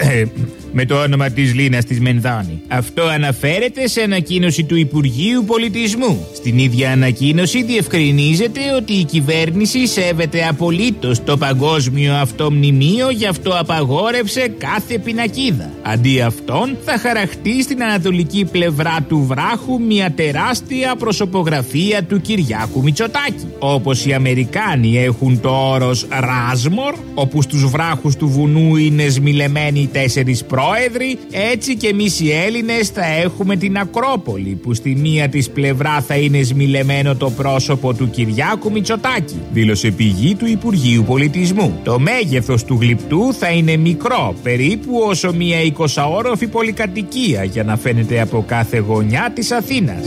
ε, με το όνομα της Λίνας της Μενδώνη. Αυτό αναφέρεται σε ανακοίνωση του Υπουργείου Πολιτισμού. Στην ίδια ανακοίνωση διευκρινίζεται ότι η κυβέρνηση σέβεται απολύτως το παγκόσμιο αυτό μνημείο γι' αυτό απαγόρευσε κάθε πινακίδα. Αντί αυτών θα χαραχτεί στην ανατολική πλευρά του βράχου μια τεράστια προσωπογραφία του Κυριάκου Μητσοτάκη. Όπως οι Αμερικάνοι έχουν το όρος Ράσμορ, όπου στους βράχους του βουνού είναι σμιλεμένοι οι τέσσερις πρόεδροι, έτσι και εμείς οι Έλληνες θα έχουμε την Ακρόπολη, που στη μία της πλευρά θα είναι σμιλεμένο το πρόσωπο του Κυριάκου Μητσοτάκη, δήλωσε πηγή του Υπουργείου Πολιτισμού. Το μέγεθος του γλυπτού θα είναι μικρό, περίπου όσο μια 20όροφη πολυκατοικία για να φαίνεται από κάθε γωνιά της Αθήνας.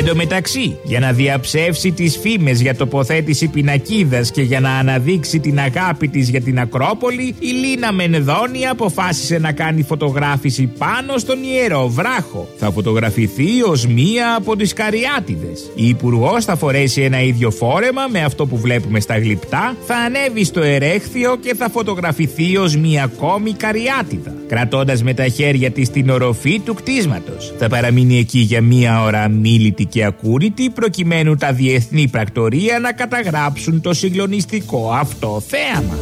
Εν τω μεταξύ, για να διαψεύσει τις φήμες για τοποθέτηση πινακίδας και για να αναδείξει την αγάπη της για την Ακρόπολη, η Λίνα Μενδώνη αποφάσισε να κάνει φωτογράφηση πάνω στον Ιερό Βράχο. Θα φωτογραφηθεί ως μία από τις Καριάτιδες. Η υπουργός θα φορέσει ένα ίδιο φόρεμα με αυτό που βλέπουμε στα γλυπτά, θα ανέβει στο ερέχθιο και θα φωτογραφηθεί ως μία ακόμη Καριάτιδα, κρατώντας με τα χέρια της την οροφή του κτίσματος. Θα παραμείνει εκεί για μία ώρα αμήλυτη και ακούρητη προκειμένου τα διεθνή πρακτορία να καταγράψουν το συγκλονιστικό αυτό θέαμα.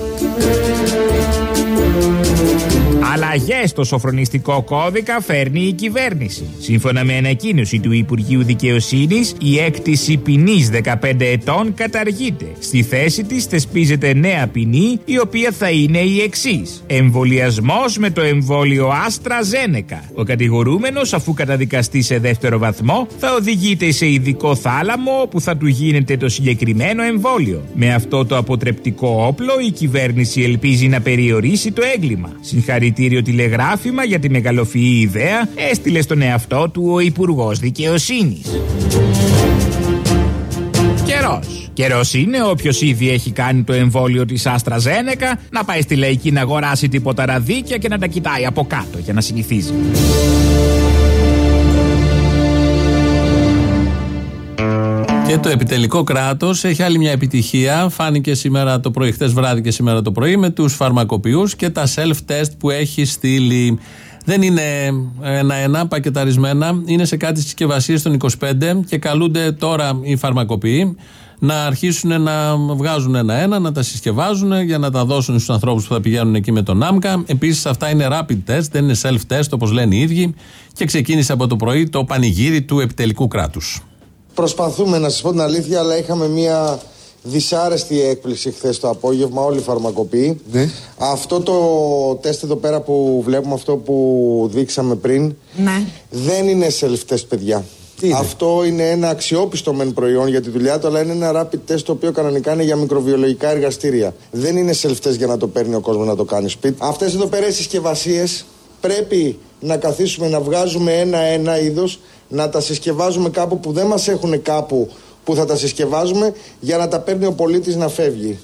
Αλλαγές στο σοφρονιστικό κώδικα φέρνει η κυβέρνηση. Σύμφωνα με ανακοίνωση του Υπουργείου Δικαιοσύνης, η έκτηση ποινής 15 ετών καταργείται. Στη θέση της θεσπίζεται νέα ποινή, η οποία θα είναι η εξής: Εμβολιασμός με το εμβόλιο Άστρα Ζένεκα. Ο κατηγορούμενος, αφού καταδικαστεί σε δεύτερο βαθμό, θα οδηγείται σε ειδικό θάλαμο όπου θα του γίνεται το συγκεκριμένο εμβόλιο. Με αυτό το αποτρεπτικό όπλο, η κυβέρνηση ελπίζει να περιορίσει το έγκλημα. Συγχαρητήριο τηλεγράφημα για τη μεγαλοφυή ιδέα έστειλε στον εαυτό του ο Υπουργός Δικαιοσύνης. Και καιρός. Καιρός είναι όποιος ήδη έχει κάνει το εμβόλιο της Άστρα Ζένεκα να πάει στη λαϊκή να αγοράσει τίποτα ραδίκια και να τα κοιτάει από κάτω για να συνηθίζει. Και το επιτελικό κράτος έχει άλλη μια επιτυχία. Φάνηκε σήμερα το πρωί, χτε βράδυ και σήμερα το πρωί, με τους φαρμακοποιούς και τα self-test που έχει στείλει. Δεν είναι ένα-ένα πακεταρισμένα, είναι σε κάτι συσκευασίες των 25 και καλούνται τώρα οι φαρμακοποιοί να αρχίσουν να βγάζουν ένα-ένα, να τα συσκευάζουν για να τα δώσουν στους ανθρώπους που θα πηγαίνουν εκεί με τον ΆΜΚΑ. Επίσης, αυτά είναι rapid test, δεν είναι self-test όπως λένε οι ίδιοι. Και ξεκίνησε από το πρωί το πανηγύρι του επιτελικού κράτους. Προσπαθούμε να σας πω την αλήθεια, αλλά είχαμε μια δυσάρεστη έκπληξη χθες το απόγευμα, όλοι οι φαρμακοποιοί. Αυτό το τεστ εδώ πέρα που βλέπουμε, αυτό που δείξαμε πριν, Ναι. δεν είναι self-test, παιδιά. Αυτό είναι ένα αξιόπιστο μεν προϊόν για τη δουλειά του, αλλά είναι ένα rapid test το οποίο κανονικά είναι για μικροβιολογικά εργαστήρια. Δεν είναι self-test για να το παίρνει ο κόσμος να το κάνει σπίτι. Αυτές εδώ πέρα οι συσκευασίες πρέπει να καθίσουμε να βγάζουμε ένα-ένα είδος, να τα συσκευάζουμε κάπου που δεν μας έχουν κάπου που θα τα συσκευάζουμε για να τα παίρνει ο πολίτης να φεύγει.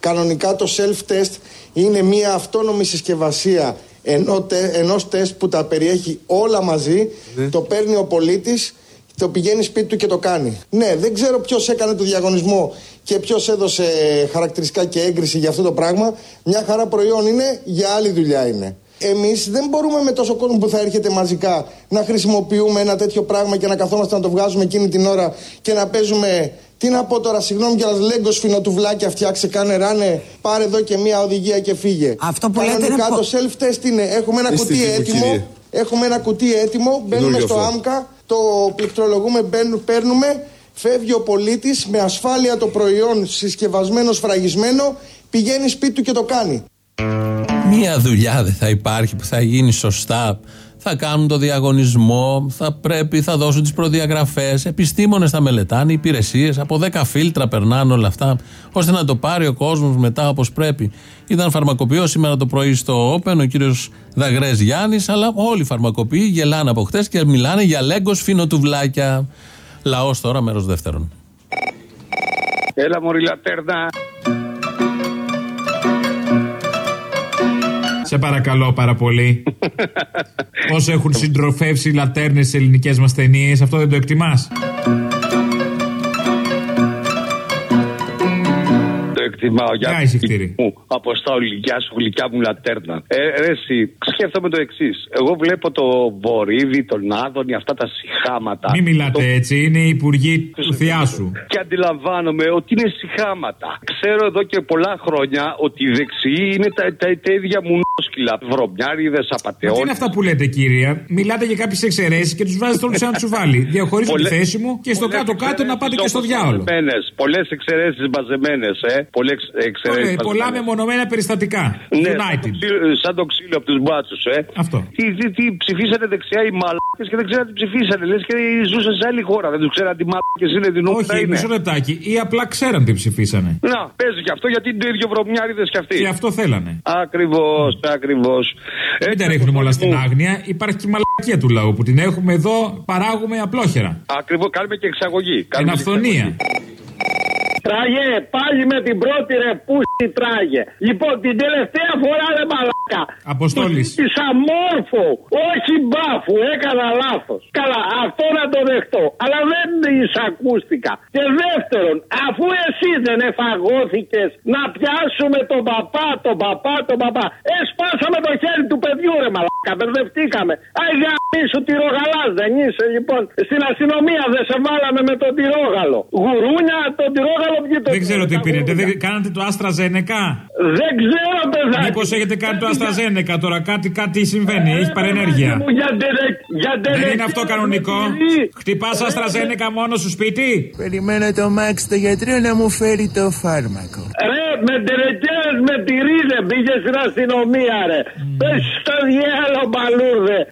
Κανονικά το self-test είναι μια αυτόνομη συσκευασία ενώ τε, ενός τεστ που τα περιέχει όλα μαζί, το παίρνει ο πολίτης, το πηγαίνει σπίτι του και το κάνει. Ναι, δεν ξέρω ποιος έκανε το διαγωνισμό και ποιος έδωσε χαρακτηριστικά και έγκριση για αυτό το πράγμα. Μια χαρά προϊόν είναι, για άλλη δουλειά είναι. Εμείς δεν μπορούμε με τόσο κόσμο που θα έρχεται μαζικά να χρησιμοποιούμε ένα τέτοιο πράγμα και να καθόμαστε να το βγάζουμε εκείνη την ώρα και να παίζουμε. Τι να πω τώρα, συγγνώμη για λέγκο σφινοτουβλάκια φτιάξε, κάνε ράνε, πάρε εδώ και μία οδηγία και φύγε. Αυτό που λέτε Κανονικά είναι το self-test είναι, έχουμε ένα Είστε κουτί εκεί, έτοιμο, κύριε. έχουμε ένα κουτί έτοιμο, μπαίνουμε Καινούριο στο αυτό. άμκα, το πληκτρολογούμε, μπαίνουμε, παίρνουμε, φεύγει ο πολίτης με ασφάλεια το προϊόν συσκευασμένο, σφραγισμένο, πηγαίνει σπίτι του και το κάνει. Μία δουλειά δεν θα υπάρχει που θα γίνει σωστά. Θα κάνουν το διαγωνισμό, θα πρέπει, θα δώσουν τις προδιαγραφές. Επιστήμονες θα μελετάνε, υπηρεσίες. Από 10 φίλτρα περνάνε όλα αυτά, ώστε να το πάρει ο κόσμος μετά όπως πρέπει. Ήταν φαρμακοποιός σήμερα το πρωί στο Open, ο κύριος Δαγρές Γιάννης, αλλά όλοι οι φαρμακοποιοί γελάνε από χτες και μιλάνε για λέγκος φινοτουβλάκια. Λαός τώρα, μέρος δεύτερον. Έλα μωρή λατέρνα. Σε παρακαλώ πάρα πολύ. Πώς έχουν συντροφεύσει οι λατέρνες στι ελληνικές μας ταινίες, αυτό δεν το εκτιμάς; Εκτιμάω. Γεια, ησυχτήρι. μου. Αποστόλη, γεια σου, γλυκιά μου λατέρνα. Ε, ρε, εσύ, σκέφτομαι το εξής. Εγώ βλέπω το Βορύδι, τον Άδωνη, αυτά τα συχάματα. Μην μιλάτε έτσι, είναι οι υπουργοί του θεά σου. Και αντιλαμβάνομαι ότι είναι συχάματα. Ξέρω εδώ και πολλά χρόνια ότι οι δεξιοί είναι τα, τα, τα ίδια μουνόσκυλα. Βρωμιάριδες, Μα τι απαταιώνε. είναι αυτά που λέτε, κύρια. Μιλάτε για κάποιες εξαιρέσεις και τους βάζετε όλους σε ένα τσουβάλι. Διαχωρίζω τη Πολλές- θέση μου και στο πολλές κάτω-κάτω να πάτε και στο διάολο. Πολλές εξαιρέσεις μαζεμένες, ε. Πολλέ εξαιρέσει. Ωραία, πολλά μεμονωμένα περιστατικά. Ναι, United. σαν το ξύλο- σαν το ξύλο από τους μπάτσους, ε. Αυτό. Τι, τι, τι ψηφίσανε δεξιά οι μαλάκες και δεν ξέραν τι ψηφίσανε. Λες και ζούσαν σε άλλη χώρα. Δεν τους ξέραν τι μαλάκες είναι, την ώρα Όχι, είναι. μισό λεπτάκι. Ή απλά ξέραν τι ψηφίσανε. Να, παίζει και αυτό γιατί είναι το ίδιο βρωμιάριδες κι αυτοί. Και αυτό θέλανε. Ακριβώς, ακριβώς. Μην τα ρίχνουμε όλα στην άγνοια. Υπάρχει και η μαλακία του λαού που την έχουμε εδώ, παράγουμε απλόχερα. Ακριβώς, κάνουμε και εξαγωγή. Εν Κάνουμε και αυθονία. Τράγε, πάλι με την πρώτη ρε πούστη τράγε. Λοιπόν, την τελευταία φορά ρε μαλάκα. Αποστόλης. Τη αμόρφο, όχι μπάφου, έκανα λάθος. Καλά, αυτό να το δεχτώ. Αλλά δεν εισακούστηκα. Και δεύτερον, αφού εσύ δεν εφαγώθηκες να πιάσουμε τον παπά, τον παπά, τον παπά. Εσπάσαμε το χέρι του παιδιού ρε μαλάκα, μπερδευτήκαμε. Αϊ σου τυρογαλάς δεν είσαι λοιπόν. Στην αστυνομία δεν σε βάλαμε με τον τυρόγαλο. Γουρούνια, τον τυρόγαλο ποιοι το Δεν ξέρω τι πήρετε. Δεν κάνατε το Άστρα Ζένεκα. Δεν ξέρω, παιδάκι. Μήπως έχετε κάνει το Άστρα Ζένεκα τώρα, κάτι, κάτι συμβαίνει, έχει παρενέργεια. Μου, για ντερε- για Δεν ντερε- είναι αυτό κανονικό; Χτυπάς Άστρα Ζένεκα μόνο σου σπίτι; Περιμένω το Μάξ το γιατρό να μου φέρει το φάρμακο. Ρε, με ντερετζέρες με τυρίδε πήγες στην αστυνομία, ρε. Πες στο διάλο, μπαλούρδε.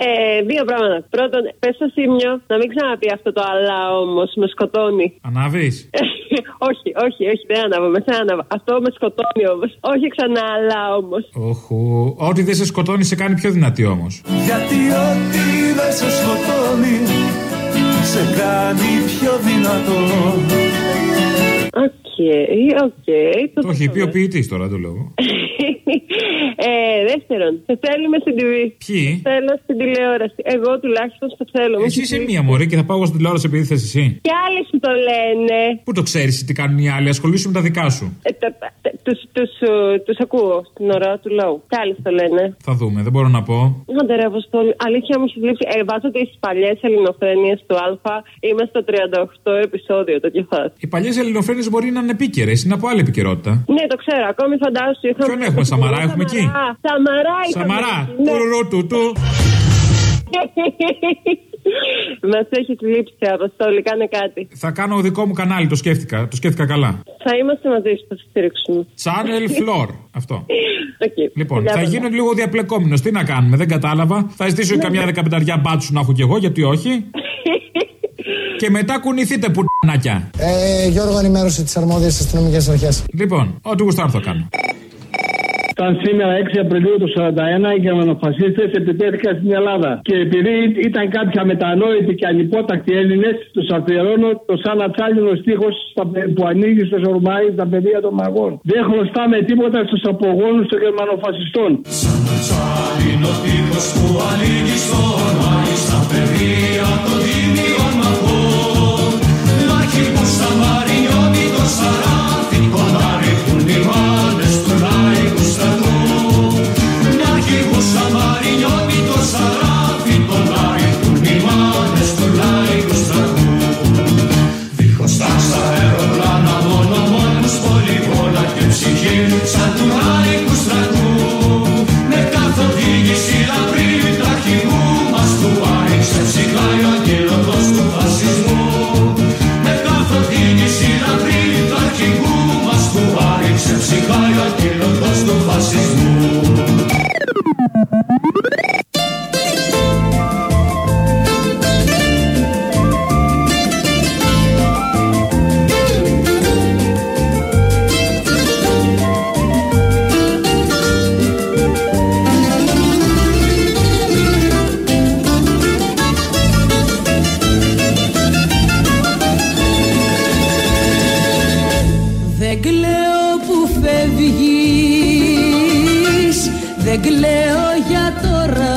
Ε, δύο πράγματα. Πρώτον, πες στο Σίμιο να μην ξαναπεί αυτό το αλλά όμως, με σκοτώνει. Ανάβεις; όχι, όχι, όχι, δεν ανάβω, με άναβα. Αυτό με σκοτώνει όμως. Όχι ξανά αλλά όμως. Όχου. Ό,τι δεν σε σκοτώνει σε κάνει πιο δυνατή όμως. Γιατί ό,τι δεν σε σκοτώνει σε σε κάνει πιο δυνατό OK, OK. Το έχει πει ο ποιητής τώρα το λόγο. Ε, δεύτερον, σε θέλουμε στην TV. Ποιοι; Θέλω στην τηλεόραση. Εγώ τουλάχιστον σε θέλω. Εσύ είσαι μία μωρή και θα πάω εγώ στην τηλεόραση επειδή θες εσύ. Και άλλοι σου το λένε. Πού το ξέρεις τι κάνουν οι άλλοι, ασχολήσου με τα δικά σου. Ε, τα- τα- τους, τους, ε, τους ακούω στην ώρα του λόγου. Και άλλοι στο λένε. Θα δούμε, δεν μπορώ να πω. Άντε ρε Αποστόλη, αλήθεια μου έχεις λείψει. Ε, βάζω τις παλιές ελληνοφρένειες του Α. Είμαι στο 38 επεισόδιο, το κεφάς. Οι παλιές ελληνοφρένειες μπορεί να είναι επίκαιρες, είναι από άλλη επικαιρότητα. Ναι, το ξέρω. Ακόμη φαντάσου. Είχαμε... Ποιον έχουμε, Σαμαρά, έχουμε εκεί; Σαμαρά, είχαμε Σαμαρά, εκεί, ναι. τουρουρού του του. Μας έχει λείψει, Αποστόλη, κάνε κάτι. Θα κάνω δικό μου κανάλι, το σκέφτηκα. Το σκέφτηκα καλά. Θα είμαστε μαζί σου, θα σε στηρίξουμε. Channel Floor. Αυτό. Οκ. Λοιπόν, Φιλιά θα πολλά. γίνω λίγο διαπλεκόμενος. Τι να κάνουμε, δεν κατάλαβα. Θα ζητήσω Ναι, καμιά δεκαπενταριά μπάτσους να έχω κι εγώ, γιατί όχι. Και μετά κουνηθείτε πουτανάκια. Ε, Γιώργο, ενημέρωση της αρμόδιε αστυνομικές αρχές. Λοιπόν, ό,τι γουστάρω θα κάνω. Ήταν σήμερα 6 Απριλίου του 1941 οι γερμανοφασίστες επιτέθηκαν στην Ελλάδα. Και επειδή ήταν κάποιοι αμετανόητοι και ανυπότακτοι Έλληνες, τους αφιερώνω το σαν ατσάλινο στίχος που ανοίγει στο Σορμάι στα παιδεία των μαγών. Δεν χρωστάμε τίποτα στους απογόνους των γερμανοφασιστών. Τσάλινο τείχος που ανοίγει στο ορμάι στα παιδεία των τίμιων μαχών Να αρχηγούς στα Μαρινιώτη το Δεν κλαίω για τώρα.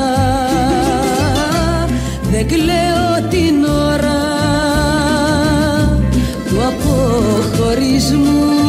Δεν κλαίω την ώρα Του αποχωρισμού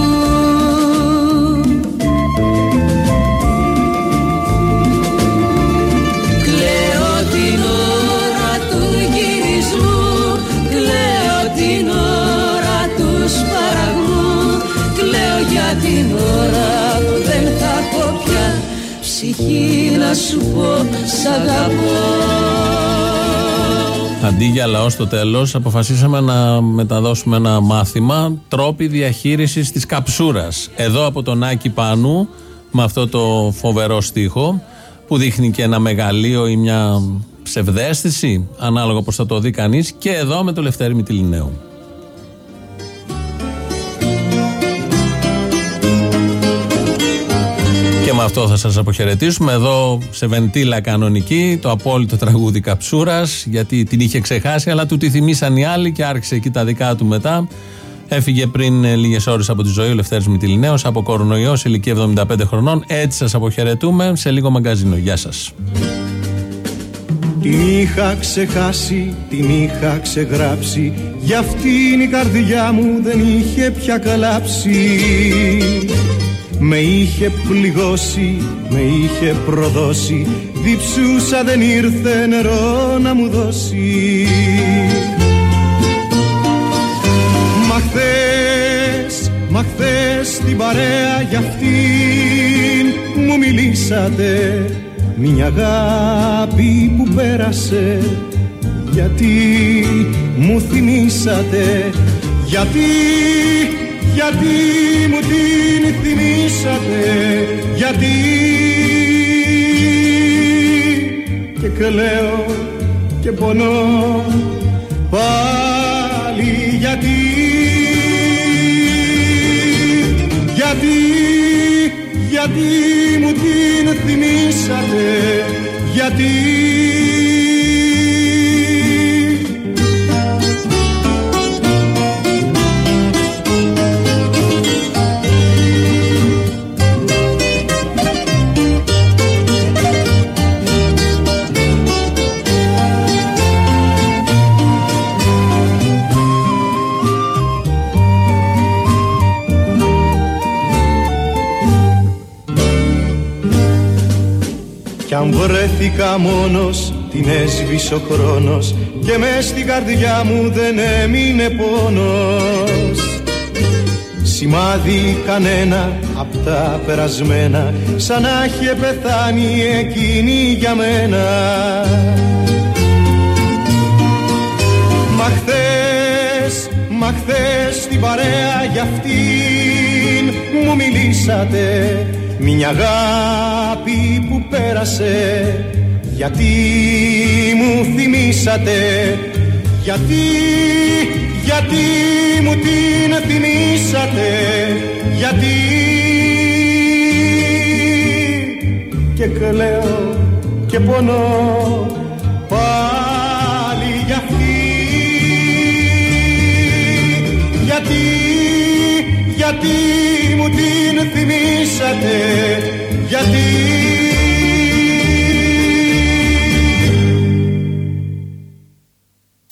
Ψυχή να σου πω σ' αγαπώ Αντί για λαό στο τέλος, αποφασίσαμε να μεταδώσουμε ένα μάθημα τρόποι διαχείρισης της καψούρας. Εδώ από τον Άκη Πάνου, με αυτό το φοβερό στίχο, που δείχνει και ένα μεγαλείο ή μια ψευδέστηση, ανάλογα πώ θα το δει κανείς, και εδώ με το Λευτέρη Μητυλινέου. Με αυτό θα σας αποχαιρετήσουμε εδώ σε βεντίλα κανονική το απόλυτο τραγούδι Καψούρας γιατί την είχε ξεχάσει αλλά του τη θυμήσαν οι άλλοι και άρχισε εκεί τα δικά του μετά Έφυγε πριν ε, λίγες ώρες από τη ζωή ο Λευτέρης Μητυλινέος από κορονοϊός σε ηλικία 75 χρονών. Έτσι σας αποχαιρετούμε σε λίγο μαγκαζίνο. Γεια σας. Την είχα ξεχάσει, την είχα ξεγράψει Γι' αυτήν η καρδιά μου δεν είχε πια καλάψει Με είχε πληγώσει, με είχε προδώσει Διψούσα δεν ήρθε νερό να μου δώσει. Μα χθες, μα χθες στην παρέα για αυτήν μου μιλήσατε μια αγάπη που πέρασε γιατί μου θυμήσατε γιατί, γιατί μου την θυμήσατε γιατί. Και κλαίω και πονώ πάλι γιατί. Γιατί γιατί μου την θυμήσατε γιατί Κι αν βρέθηκα μόνος την έσβησε ο χρόνος Και μες στην καρδιά μου δεν έμεινε πόνος. Σημάδι κανένα απ' τα περασμένα Σαν να είχε πεθάνει εκείνη για μένα. Μα χθες, μα χθες στην παρέα για αυτήν Μου μιλήσατε μια αγάπη που πέρασε Γιατί μου θυμήσατε Γιατί, γιατί μου την θυμήσατε Γιατί. Και κλαίω και πονώ γιατί